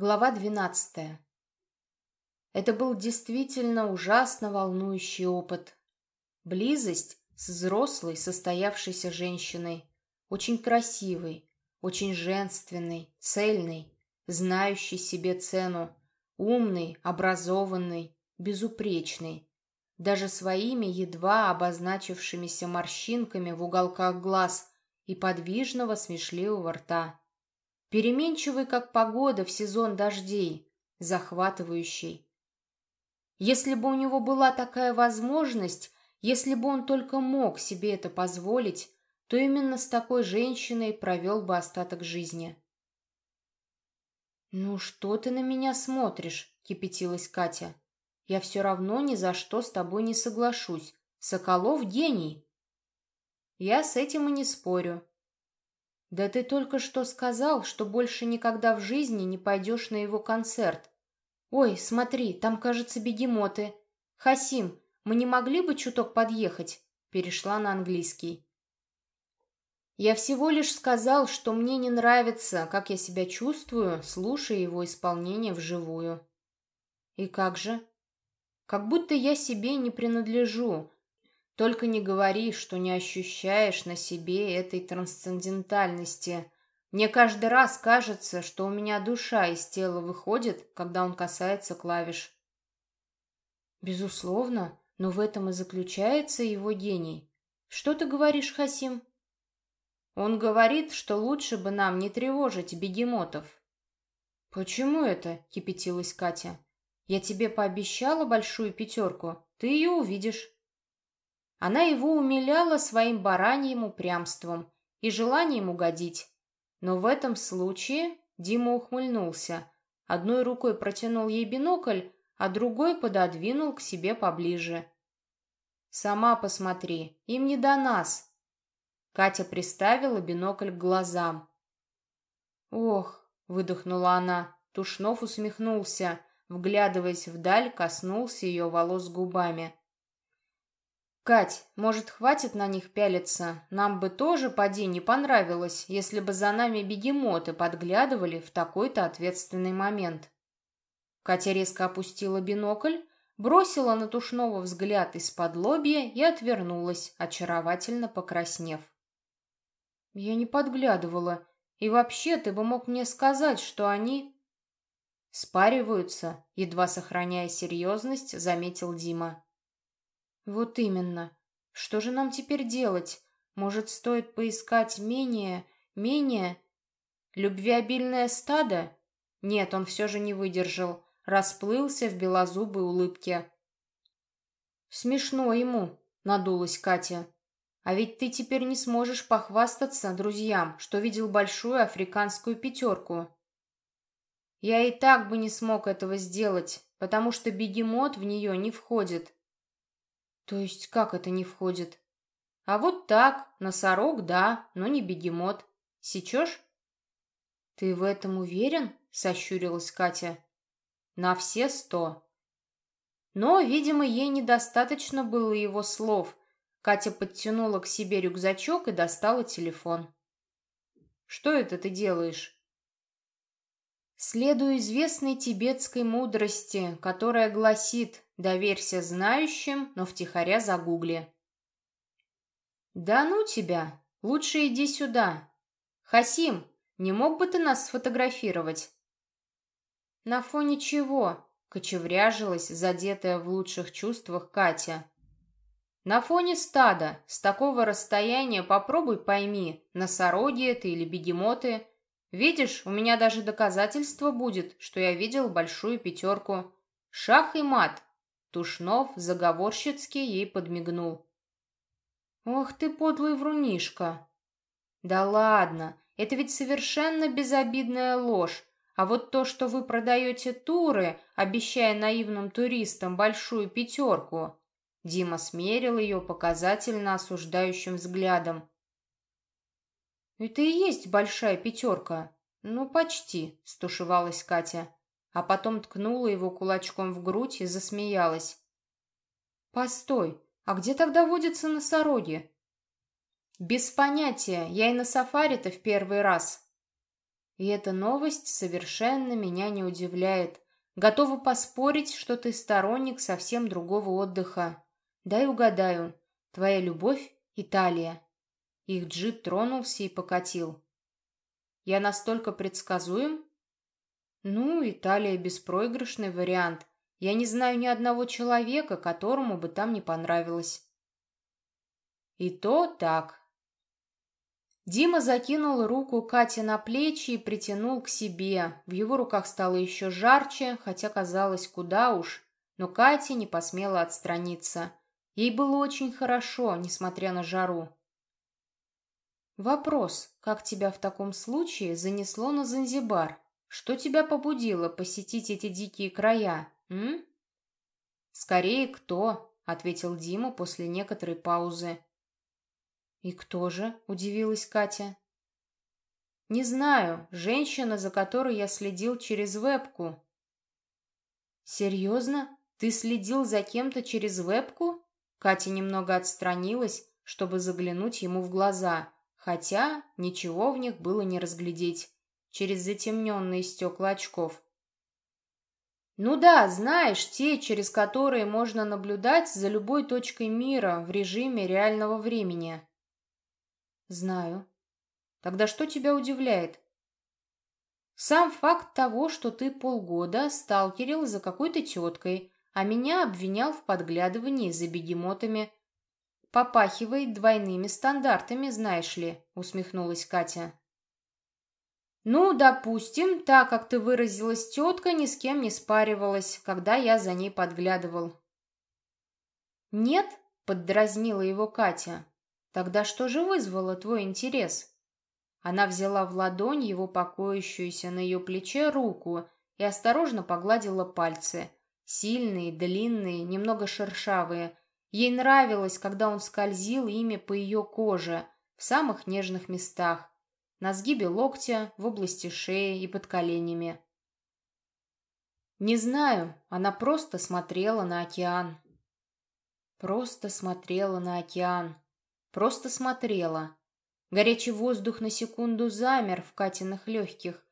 Глава двенадцатая. Это был действительно ужасно волнующий опыт. Близость с взрослой, состоявшейся женщиной, очень красивой, очень женственной, цельной, знающей себе цену, умной, образованной, безупречной, даже своими едва обозначившимися морщинками в уголках глаз и подвижного смешливого рта переменчивый, как погода в сезон дождей, захватывающий. Если бы у него была такая возможность, если бы он только мог себе это позволить, то именно с такой женщиной провел бы остаток жизни. «Ну что ты на меня смотришь?» — кипятилась Катя. «Я все равно ни за что с тобой не соглашусь. Соколов — гений». «Я с этим и не спорю. «Да ты только что сказал, что больше никогда в жизни не пойдешь на его концерт. Ой, смотри, там, кажется, бегемоты. Хасим, мы не могли бы чуток подъехать?» Перешла на английский. «Я всего лишь сказал, что мне не нравится, как я себя чувствую, слушая его исполнение вживую». «И как же?» «Как будто я себе не принадлежу, только не говори, что не ощущаешь на себе этой трансцендентальности. Мне каждый раз кажется, что у меня душа из тела выходит, когда он касается клавиш. Безусловно, но в этом и заключается его гений. Что ты говоришь, Хасим? Он говорит, что лучше бы нам не тревожить бегемотов. Почему это? кипятилась Катя. Я тебе пообещала большую пятерку, ты ее увидишь. Она его умиляла своим бараньим упрямством и желанием угодить. Но в этом случае Дима ухмыльнулся. Одной рукой протянул ей бинокль, а другой пододвинул к себе поближе. «Сама посмотри, им не до нас!» Катя приставила бинокль к глазам. «Ох!» — выдохнула она. Тушнов усмехнулся, вглядываясь вдаль, коснулся ее волос губами. «Кать, может, хватит на них пялиться? Нам бы тоже, поди, не понравилось, если бы за нами бегемоты подглядывали в такой-то ответственный момент». Катя резко опустила бинокль, бросила на Тушного взгляд из-под лобья и отвернулась, очаровательно покраснев. «Я не подглядывала. И вообще, ты бы мог мне сказать, что они...» «Спариваются», — едва сохраняя серьезность, заметил Дима. Вот именно. Что же нам теперь делать? Может, стоит поискать менее, менее... Любвеобильное стадо? Нет, он все же не выдержал. Расплылся в белозубой улыбке. Смешно ему, надулась Катя. А ведь ты теперь не сможешь похвастаться друзьям, что видел большую африканскую пятерку. Я и так бы не смог этого сделать, потому что бегемот в нее не входит. То есть как это не входит? А вот так, носорог, да, но не бегемот. Сечешь? Ты в этом уверен? Сощурилась Катя. На все сто. Но, видимо, ей недостаточно было его слов. Катя подтянула к себе рюкзачок и достала телефон. «Что это ты делаешь?» Следую известной тибетской мудрости, которая гласит «доверься знающим, но втихаря загугли». «Да ну тебя! Лучше иди сюда! Хасим, не мог бы ты нас сфотографировать?» «На фоне чего?» — кочевряжилась, задетая в лучших чувствах Катя. «На фоне стада, с такого расстояния попробуй пойми, носороги это или бегемоты». Видишь, у меня даже доказательство будет, что я видел большую пятерку. Шах и мат. Тушнов заговорщицки ей подмигнул. Ох ты, подлый врунишка. Да ладно, это ведь совершенно безобидная ложь. А вот то, что вы продаете туры, обещая наивным туристам большую пятерку... Дима смерил ее показательно осуждающим взглядом. «Это и есть большая пятерка». «Ну, почти», — стушевалась Катя, а потом ткнула его кулачком в грудь и засмеялась. «Постой, а где тогда водятся носороги?» «Без понятия, я и на сафари-то в первый раз». И эта новость совершенно меня не удивляет. Готова поспорить, что ты сторонник совсем другого отдыха. Дай угадаю, твоя любовь — Италия. Их джип тронулся и покатил. Я настолько предсказуем? Ну, Италия — беспроигрышный вариант. Я не знаю ни одного человека, которому бы там не понравилось. И то так. Дима закинул руку Кате на плечи и притянул к себе. В его руках стало еще жарче, хотя казалось, куда уж. Но Катя не посмела отстраниться. Ей было очень хорошо, несмотря на жару. Вопрос, как тебя в таком случае занесло на Занзибар? Что тебя побудило посетить эти дикие края, м? Скорее, кто? — ответил Дима после некоторой паузы. «И кто же?» — удивилась Катя. «Не знаю. Женщина, за которой я следил через вебку». «Серьезно? Ты следил за кем-то через вебку?» Катя немного отстранилась, чтобы заглянуть ему в глаза, хотя ничего в них было не разглядеть через затемненные стекла очков. «Ну да, знаешь, те, через которые можно наблюдать за любой точкой мира в режиме реального времени». Знаю. Тогда что тебя удивляет? Сам факт того, что ты полгода сталкерил за какой-то теткой, а меня обвинял в подглядывании за бегемотами. Попахивает двойными стандартами, знаешь ли, усмехнулась Катя. Ну, допустим, так как ты выразилась, тетка ни с кем не спаривалась, когда я за ней подглядывал. Нет, поддразнила его Катя. Тогда что же вызвало твой интерес? Она взяла в ладонь его покоящуюся на ее плече руку и осторожно погладила пальцы. Сильные, длинные, немного шершавые. Ей нравилось, когда он скользил ими по ее коже, в самых нежных местах. На сгибе локтя, в области шеи и под коленями. Не знаю, она просто смотрела на океан. Просто смотрела на океан. Просто смотрела. Горячий воздух на секунду замер в Катиных легких,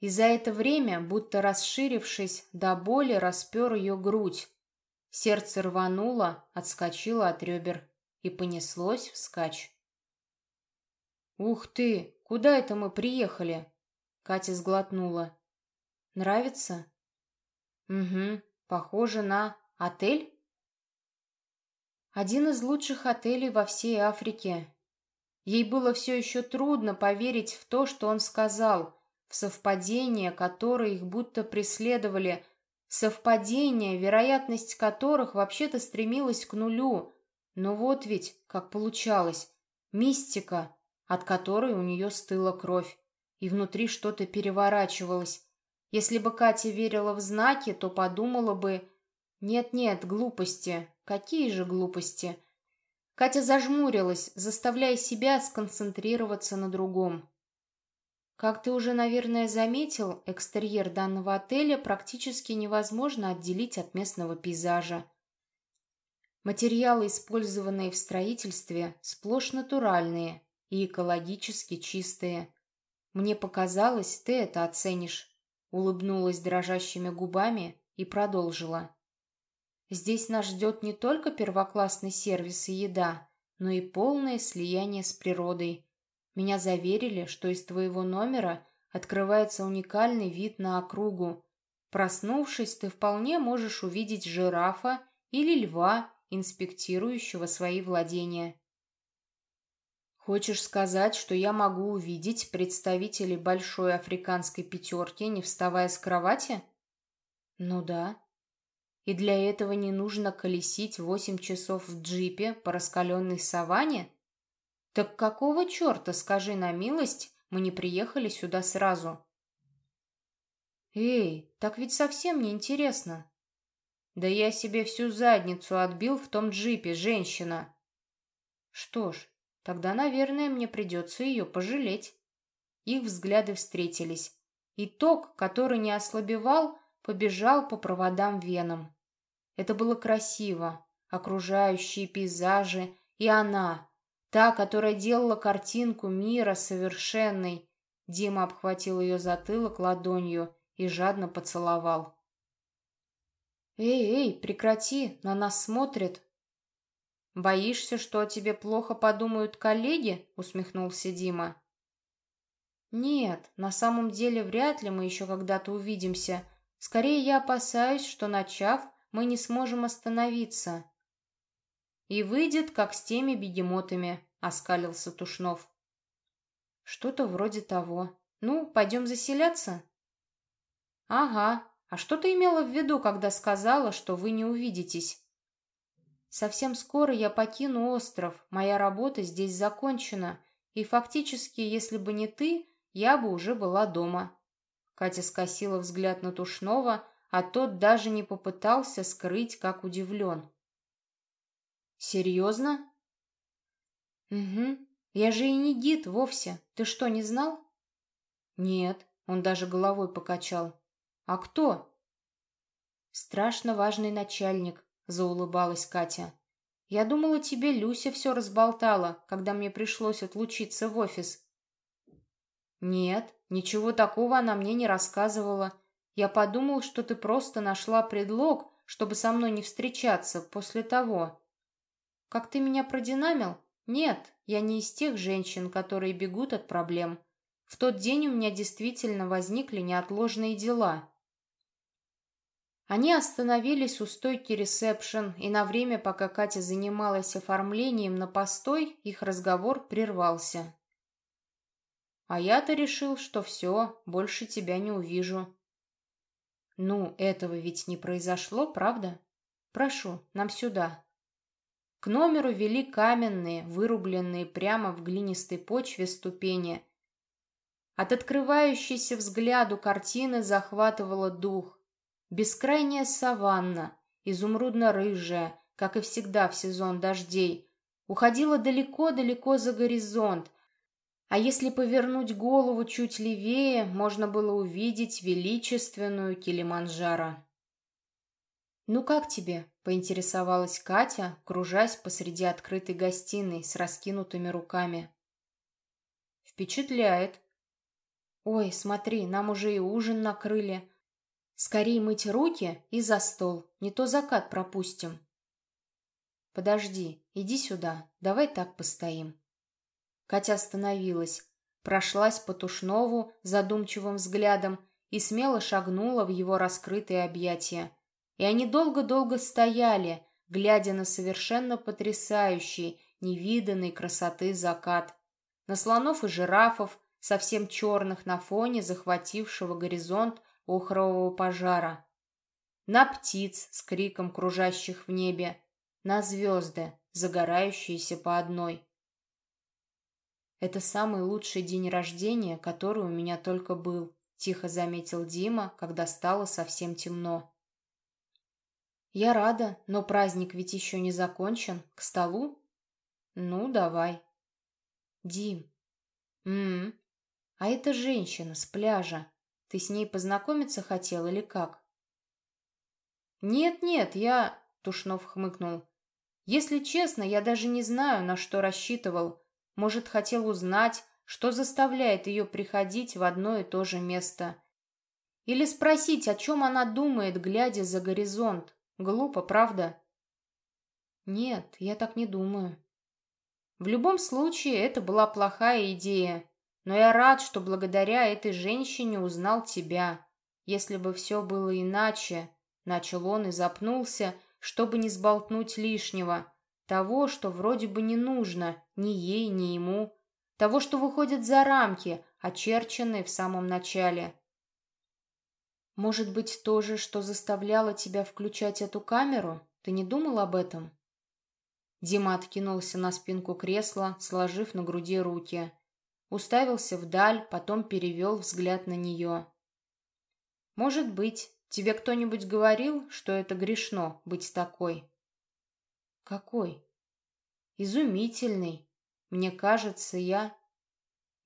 и за это время, будто расширившись, до боли распер ее грудь. Сердце рвануло, отскочило от ребер и понеслось вскачь. «Ух ты! Куда это мы приехали?» Катя сглотнула. «Нравится?» «Угу. Похоже на отель?» Один из лучших отелей во всей Африке. Ей было все еще трудно поверить в то, что он сказал, в совпадения, которые их будто преследовали, совпадения, вероятность которых вообще-то стремилась к нулю. Но вот ведь, как получалось, мистика, от которой у нее стыла кровь, и внутри что-то переворачивалось. Если бы Катя верила в знаки, то подумала бы, нет-нет, глупости, Какие же глупости! Катя зажмурилась, заставляя себя сконцентрироваться на другом. Как ты уже, наверное, заметил, экстерьер данного отеля практически невозможно отделить от местного пейзажа. Материалы, использованные в строительстве, сплошь натуральные и экологически чистые. Мне показалось, ты это оценишь. Улыбнулась дрожащими губами и продолжила. Здесь нас ждет не только первоклассный сервис и еда, но и полное слияние с природой. Меня заверили, что из твоего номера открывается уникальный вид на округу. Проснувшись, ты вполне можешь увидеть жирафа или льва, инспектирующего свои владения. Хочешь сказать, что я могу увидеть представителей большой африканской пятерки, не вставая с кровати? Ну да. И для этого не нужно колесить восемь часов в джипе по раскаленной саванне? Так какого черта, скажи на милость, мы не приехали сюда сразу? Эй, так ведь совсем не интересно. Да я себе всю задницу отбил в том джипе, женщина. Что ж, тогда, наверное, мне придется ее пожалеть. Их взгляды встретились. Итог, который не ослабевал, побежал по проводам венам. Это было красиво, окружающие пейзажи и она, та, которая делала картинку мира совершенной. Дима обхватил ее затылок ладонью и жадно поцеловал. «Эй, эй, прекрати, на нас смотрят!» «Боишься, что о тебе плохо подумают коллеги?» — усмехнулся Дима. «Нет, на самом деле вряд ли мы еще когда-то увидимся. Скорее я опасаюсь, что, начав, мы не сможем остановиться». «И выйдет, как с теми бегемотами», — оскалился Тушнов. «Что-то вроде того. Ну, пойдем заселяться?» «Ага. А что ты имела в виду, когда сказала, что вы не увидитесь?» «Совсем скоро я покину остров. Моя работа здесь закончена. И фактически, если бы не ты, я бы уже была дома». Катя скосила взгляд на Тушнова, а тот даже не попытался скрыть, как удивлен. «Серьезно?» «Угу. Я же и не гид вовсе. Ты что, не знал?» «Нет», — он даже головой покачал. «А кто?» «Страшно важный начальник», — заулыбалась Катя. «Я думала, тебе Люся все разболтала, когда мне пришлось отлучиться в офис. «Нет, ничего такого она мне не рассказывала. Я подумал, что ты просто нашла предлог, чтобы со мной не встречаться после того». «Как ты меня продинамил? Нет, я не из тех женщин, которые бегут от проблем. В тот день у меня действительно возникли неотложные дела». Они остановились у стойки ресепшн, и на время, пока Катя занималась оформлением на постой, их разговор прервался. А я-то решил, что все, больше тебя не увижу. Ну, этого ведь не произошло, правда? Прошу, нам сюда. К номеру вели каменные, вырубленные прямо в глинистой почве ступени. От открывающейся взгляду картины захватывало дух. Бескрайняя саванна, изумрудно-рыжая, как и всегда в сезон дождей, уходила далеко-далеко за горизонт, а если повернуть голову чуть левее, можно было увидеть величественную Килиманджаро. «Ну как тебе?» — поинтересовалась Катя, кружась посреди открытой гостиной с раскинутыми руками. «Впечатляет». «Ой, смотри, нам уже и ужин накрыли. Скорей мыть руки и за стол, не то закат пропустим». «Подожди, иди сюда, давай так постоим». Катя остановилась, прошлась по Тушнову задумчивым взглядом и смело шагнула в его раскрытые объятия. И они долго-долго стояли, глядя на совершенно потрясающий, невиданной красоты закат. На слонов и жирафов, совсем черных на фоне захватившего горизонт охрового пожара. На птиц с криком кружащих в небе, на звезды, загорающиеся по одной. Это самый лучший день рождения, который у меня только был, тихо заметил Дима, когда стало совсем темно. Я рада, но праздник ведь еще не закончен. К столу? Ну, давай. Дим. М, -м. А это женщина с пляжа. Ты с ней познакомиться хотел или как? Нет-нет, я... Тушнов хмыкнул. Если честно, я даже не знаю, на что рассчитывал. Может, хотел узнать, что заставляет ее приходить в одно и то же место. Или спросить, о чем она думает, глядя за горизонт. Глупо, правда? Нет, я так не думаю. В любом случае, это была плохая идея. Но я рад, что благодаря этой женщине узнал тебя. Если бы все было иначе, начал он и запнулся, чтобы не сболтнуть лишнего. Того, что вроде бы не нужно ни ей, ни ему. Того, что выходит за рамки, очерченные в самом начале. Может быть, то же, что заставляло тебя включать эту камеру? Ты не думал об этом? Дима откинулся на спинку кресла, сложив на груди руки. Уставился вдаль, потом перевел взгляд на нее. «Может быть, тебе кто-нибудь говорил, что это грешно быть такой?» Какой? Изумительный. Мне кажется, я...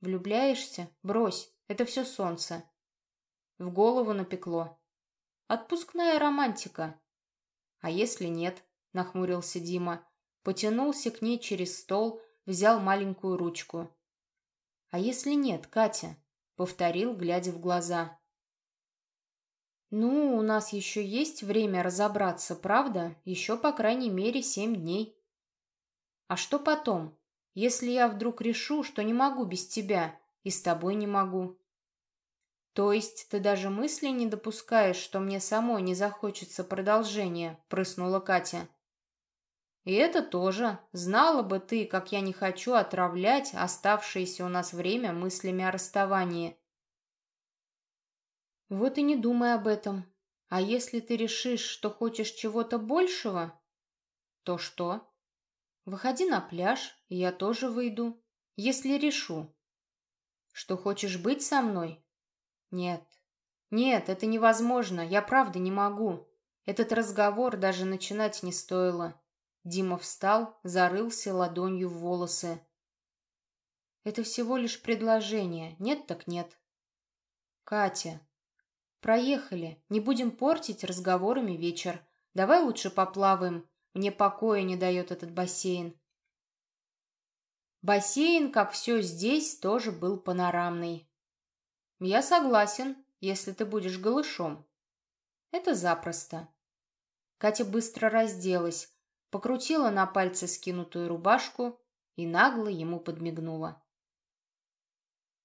Влюбляешься? Брось, это все солнце. В голову напекло. Отпускная романтика. А если нет? Нахмурился Дима. Потянулся к ней через стол, взял маленькую ручку. А если нет, Катя? повторил, глядя в глаза. «Ну, у нас еще есть время разобраться, правда? Еще, по крайней мере, семь дней». «А что потом, если я вдруг решу, что не могу без тебя и с тобой не могу?» «То есть ты даже мысли не допускаешь, что мне самой не захочется продолжения?» — прыснула Катя. «И это тоже. Знала бы ты, как я не хочу отравлять оставшееся у нас время мыслями о расставании». Вот и не думай об этом. А если ты решишь, что хочешь чего-то большего, то что? Выходи на пляж, и я тоже выйду, если решу. Что хочешь быть со мной? Нет. Нет, это невозможно, я правда не могу. Этот разговор даже начинать не стоило. Дима встал, зарылся ладонью в волосы. Это всего лишь предложение, нет так нет. Катя, «Проехали. Не будем портить разговорами вечер. Давай лучше поплаваем. Мне покоя не дает этот бассейн». Бассейн, как все здесь, тоже был панорамный. «Я согласен, если ты будешь голышом». «Это запросто». Катя быстро разделась, покрутила на пальце скинутую рубашку и нагло ему подмигнула.